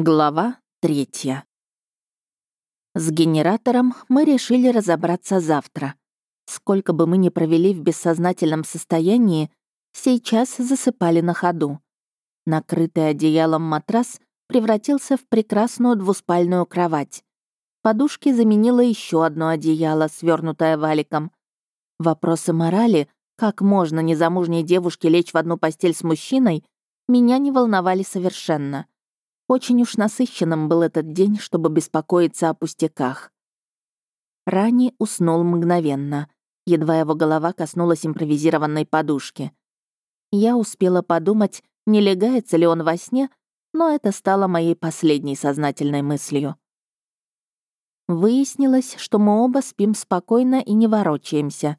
Глава третья. С генератором мы решили разобраться завтра. Сколько бы мы ни провели в бессознательном состоянии, сейчас засыпали на ходу. Накрытый одеялом матрас превратился в прекрасную двуспальную кровать. Подушки заменило еще одно одеяло, свернутое валиком. Вопросы морали, как можно незамужней девушке лечь в одну постель с мужчиной, меня не волновали совершенно — очень уж насыщенным был этот день, чтобы беспокоиться о пустяках. Рани уснул мгновенно. Едва его голова коснулась импровизированной подушки. Я успела подумать, не легается ли он во сне, но это стало моей последней сознательной мыслью. Выяснилось, что мы оба спим спокойно и не ворочаемся.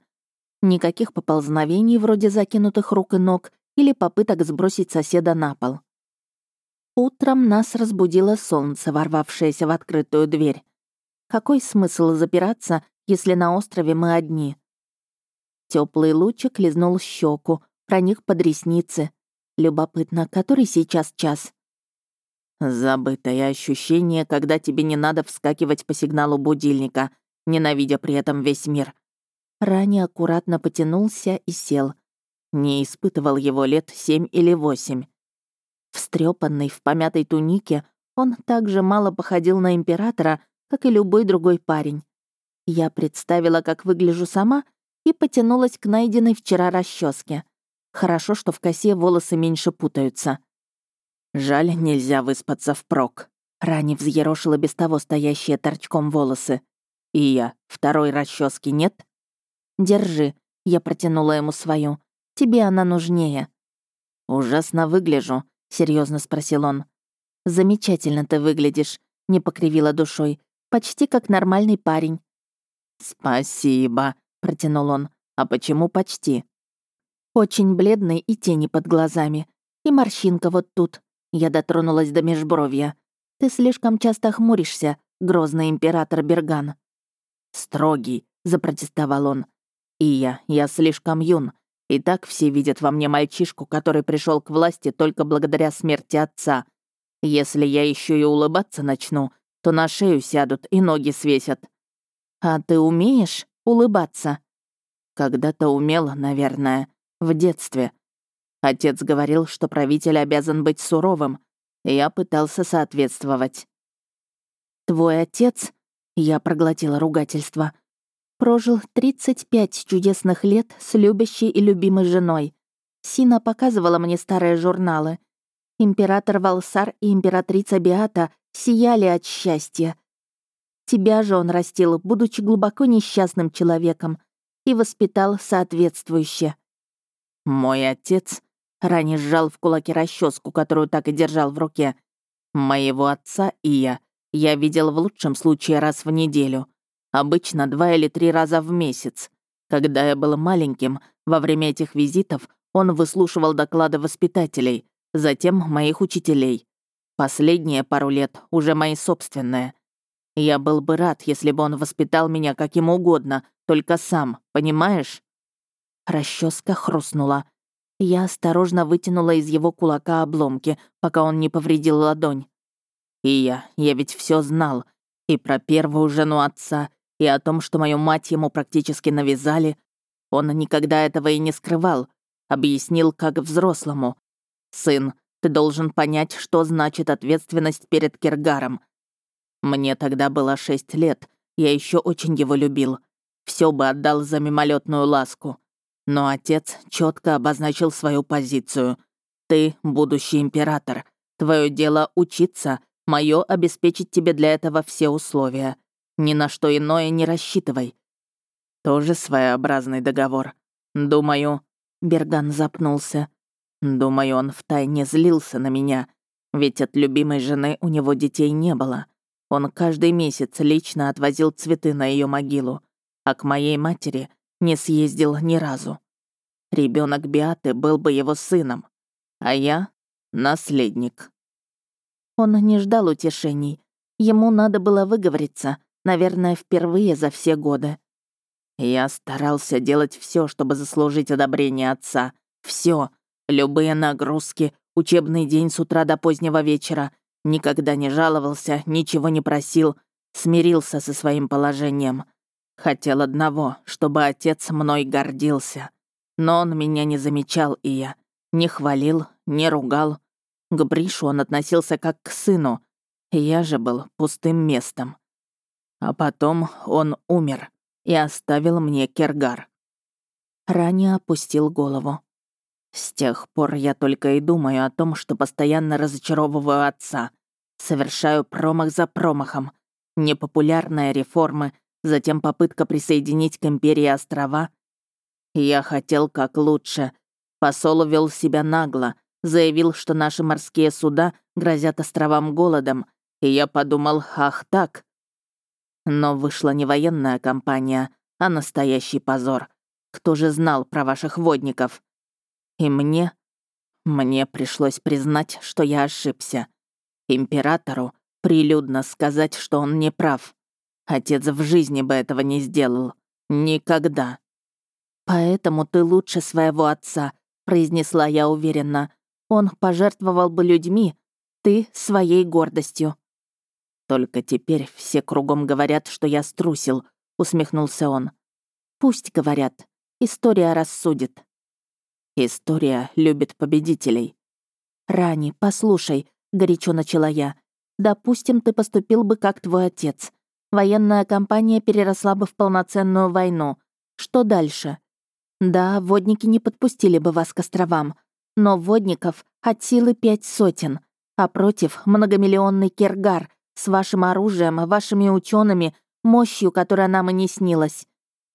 Никаких поползновений вроде закинутых рук и ног или попыток сбросить соседа на пол. Утром нас разбудило солнце, ворвавшееся в открытую дверь. Какой смысл запираться, если на острове мы одни? Теплый лучик лизнул щеку, проник под ресницы. Любопытно, который сейчас час? Забытое ощущение, когда тебе не надо вскакивать по сигналу будильника, ненавидя при этом весь мир. Ранее аккуратно потянулся и сел. Не испытывал его лет семь или восемь. Встрепанный в помятой тунике, он так же мало походил на императора, как и любой другой парень. Я представила, как выгляжу сама, и потянулась к найденной вчера расческе. Хорошо, что в косе волосы меньше путаются. Жаль, нельзя выспаться впрок. Рани взъерошила без того стоящие торчком волосы. И я, второй расчески нет? Держи, я протянула ему свою. Тебе она нужнее. Ужасно выгляжу, серьезно спросил он. Замечательно ты выглядишь, не покривила душой, почти как нормальный парень. Спасибо, протянул он. А почему почти? Очень бледный и тени под глазами. И морщинка вот тут. Я дотронулась до межбровья. Ты слишком часто хмуришься, грозный император Берган. Строгий, запротестовал он. И я, я слишком юн, и так все видят во мне мальчишку, который пришел к власти только благодаря смерти отца. Если я еще и улыбаться начну, то на шею сядут и ноги свесят. А ты умеешь улыбаться? Когда-то умела, наверное, в детстве. Отец говорил, что правитель обязан быть суровым, я пытался соответствовать. «Твой отец?» — я проглотила ругательство — Прожил 35 чудесных лет с любящей и любимой женой. Сина показывала мне старые журналы. Император Валсар и императрица Биата сияли от счастья. Тебя же он растил, будучи глубоко несчастным человеком, и воспитал соответствующе. Мой отец ранее сжал в кулаке расческу, которую так и держал в руке. Моего отца и я я видел в лучшем случае раз в неделю — Обычно два или три раза в месяц. Когда я был маленьким, во время этих визитов он выслушивал доклады воспитателей, затем моих учителей. Последние пару лет уже мои собственные. Я был бы рад, если бы он воспитал меня каким угодно, только сам, понимаешь? Расческа хрустнула. Я осторожно вытянула из его кулака обломки, пока он не повредил ладонь. И я, я ведь все знал. И про первую жену отца, и о том, что мою мать ему практически навязали, он никогда этого и не скрывал, объяснил как взрослому. «Сын, ты должен понять, что значит ответственность перед Киргаром. Мне тогда было шесть лет, я еще очень его любил. Все бы отдал за мимолетную ласку. Но отец четко обозначил свою позицию. Ты будущий император. Твое дело учиться, мое обеспечить тебе для этого все условия. Ни на что иное не рассчитывай. Тоже своеобразный договор. Думаю...» Берган запнулся. «Думаю, он втайне злился на меня, ведь от любимой жены у него детей не было. Он каждый месяц лично отвозил цветы на ее могилу, а к моей матери не съездил ни разу. Ребенок Биаты был бы его сыном, а я — наследник». Он не ждал утешений. Ему надо было выговориться, Наверное, впервые за все годы. Я старался делать все, чтобы заслужить одобрение отца. Все, Любые нагрузки, учебный день с утра до позднего вечера, Никогда не жаловался, ничего не просил, смирился со своим положением. Хотел одного, чтобы отец мной гордился. Но он меня не замечал, и я не хвалил, не ругал. К Бришу он относился как к сыну, я же был пустым местом. А потом он умер и оставил мне Кергар. Ранее опустил голову. С тех пор я только и думаю о том, что постоянно разочаровываю отца. Совершаю промах за промахом. Непопулярные реформы, затем попытка присоединить к империи острова. Я хотел как лучше. Посол вел себя нагло, заявил, что наши морские суда грозят островам голодом, и я подумал, ах так. Но вышла не военная кампания, а настоящий позор. Кто же знал про ваших водников? И мне... Мне пришлось признать, что я ошибся. Императору прилюдно сказать, что он не прав. Отец в жизни бы этого не сделал. Никогда. «Поэтому ты лучше своего отца», — произнесла я уверенно. «Он пожертвовал бы людьми, ты — своей гордостью». «Только теперь все кругом говорят, что я струсил», — усмехнулся он. «Пусть говорят. История рассудит». «История любит победителей». «Рани, послушай», — горячо начала я. «Допустим, ты поступил бы как твой отец. Военная кампания переросла бы в полноценную войну. Что дальше?» «Да, водники не подпустили бы вас к островам, но водников от силы пять сотен, а против многомиллионный Кергар — с вашим оружием, вашими учеными, мощью, которая нам и не снилась.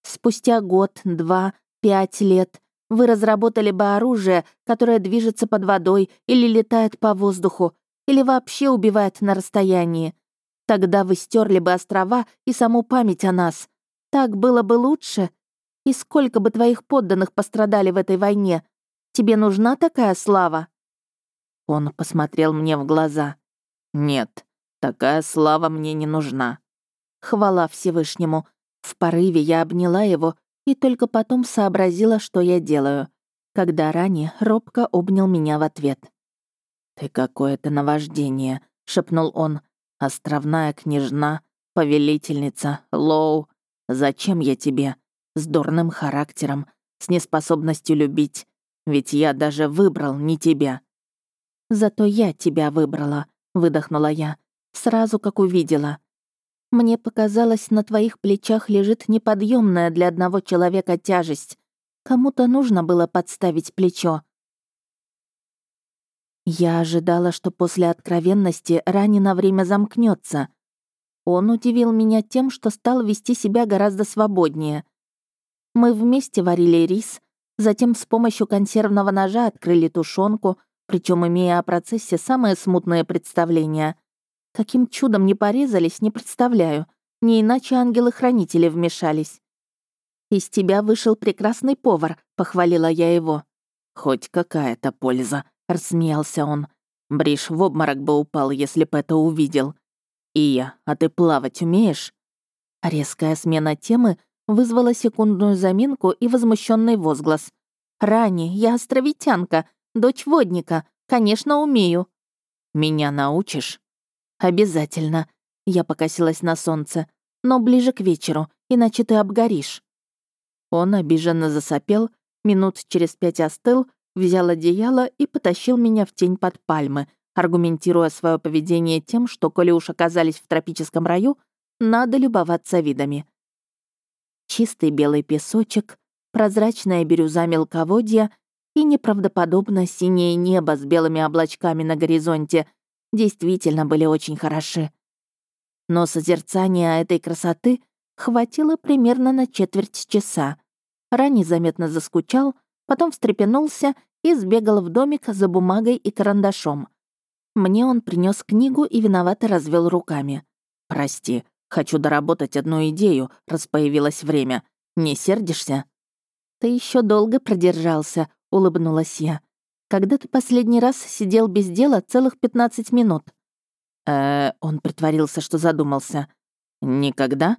Спустя год, два, пять лет вы разработали бы оружие, которое движется под водой или летает по воздуху, или вообще убивает на расстоянии. Тогда вы стерли бы острова и саму память о нас. Так было бы лучше. И сколько бы твоих подданных пострадали в этой войне? Тебе нужна такая слава?» Он посмотрел мне в глаза. «Нет, Такая слава мне не нужна. Хвала Всевышнему. В порыве я обняла его и только потом сообразила, что я делаю, когда ранее робко обнял меня в ответ. «Ты какое-то наваждение», — шепнул он. «Островная княжна, повелительница, Лоу. Зачем я тебе? С дурным характером, с неспособностью любить. Ведь я даже выбрал не тебя». «Зато я тебя выбрала», — выдохнула я сразу как увидела. Мне показалось, на твоих плечах лежит неподъемная для одного человека тяжесть. Кому-то нужно было подставить плечо. Я ожидала, что после откровенности Рани на время замкнется. Он удивил меня тем, что стал вести себя гораздо свободнее. Мы вместе варили рис, затем с помощью консервного ножа открыли тушенку, причем имея о процессе самые смутные представления. Каким чудом не порезались, не представляю. Не иначе ангелы-хранители вмешались. «Из тебя вышел прекрасный повар», — похвалила я его. «Хоть какая-то польза», — рассмеялся он. Бриш в обморок бы упал, если бы это увидел. «Ия, а ты плавать умеешь?» Резкая смена темы вызвала секундную заминку и возмущенный возглас. «Рани, я островитянка, дочь водника, конечно, умею». «Меня научишь?» «Обязательно». Я покосилась на солнце. «Но ближе к вечеру, иначе ты обгоришь». Он обиженно засопел, минут через пять остыл, взял одеяло и потащил меня в тень под пальмы, аргументируя свое поведение тем, что, коли уж оказались в тропическом раю, надо любоваться видами. Чистый белый песочек, прозрачная бирюза мелководья и неправдоподобно синее небо с белыми облачками на горизонте действительно были очень хороши. Но созерцания этой красоты хватило примерно на четверть часа. Рани заметно заскучал, потом встрепенулся и сбегал в домик за бумагой и карандашом. Мне он принес книгу и виновато развел руками. «Прости, хочу доработать одну идею, раз появилось время. Не сердишься?» «Ты еще долго продержался», — улыбнулась я. Когда ты последний раз сидел без дела целых 15 минут?» «Э, он притворился, что задумался. Никогда?»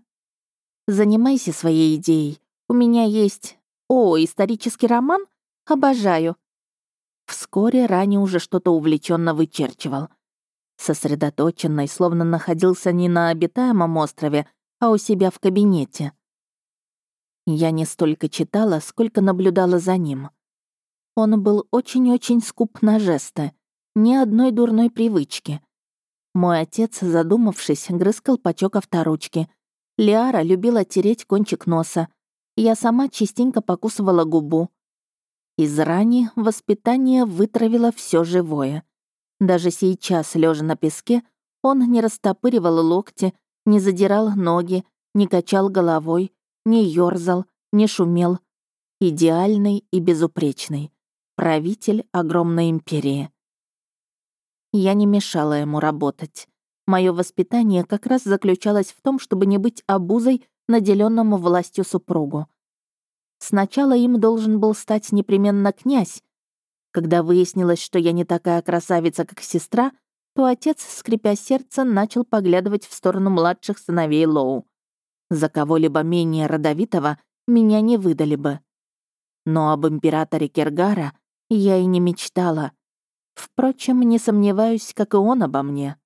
«Занимайся своей идеей. У меня есть... О, исторический роман? Обожаю». Вскоре Рани уже что-то увлеченно вычерчивал. сосредоточенный, словно находился не на обитаемом острове, а у себя в кабинете. Я не столько читала, сколько наблюдала за ним. Он был очень-очень скуп на жесты, ни одной дурной привычки. Мой отец, задумавшись, грыз колпачок авторучки. Лиара любила тереть кончик носа. Я сама частенько покусывала губу. Из рани воспитание вытравило все живое. Даже сейчас, лежа на песке, он не растопыривал локти, не задирал ноги, не качал головой, не ёрзал, не шумел. Идеальный и безупречный. Правитель огромной империи. Я не мешала ему работать. Мое воспитание как раз заключалось в том, чтобы не быть обузой, наделенному властью супругу. Сначала им должен был стать непременно князь. Когда выяснилось, что я не такая красавица, как сестра, то отец, скрипя сердце, начал поглядывать в сторону младших сыновей Лоу. За кого-либо менее родовитого меня не выдали бы. Но об императоре Кергара я и не мечтала. Впрочем, не сомневаюсь, как и он обо мне.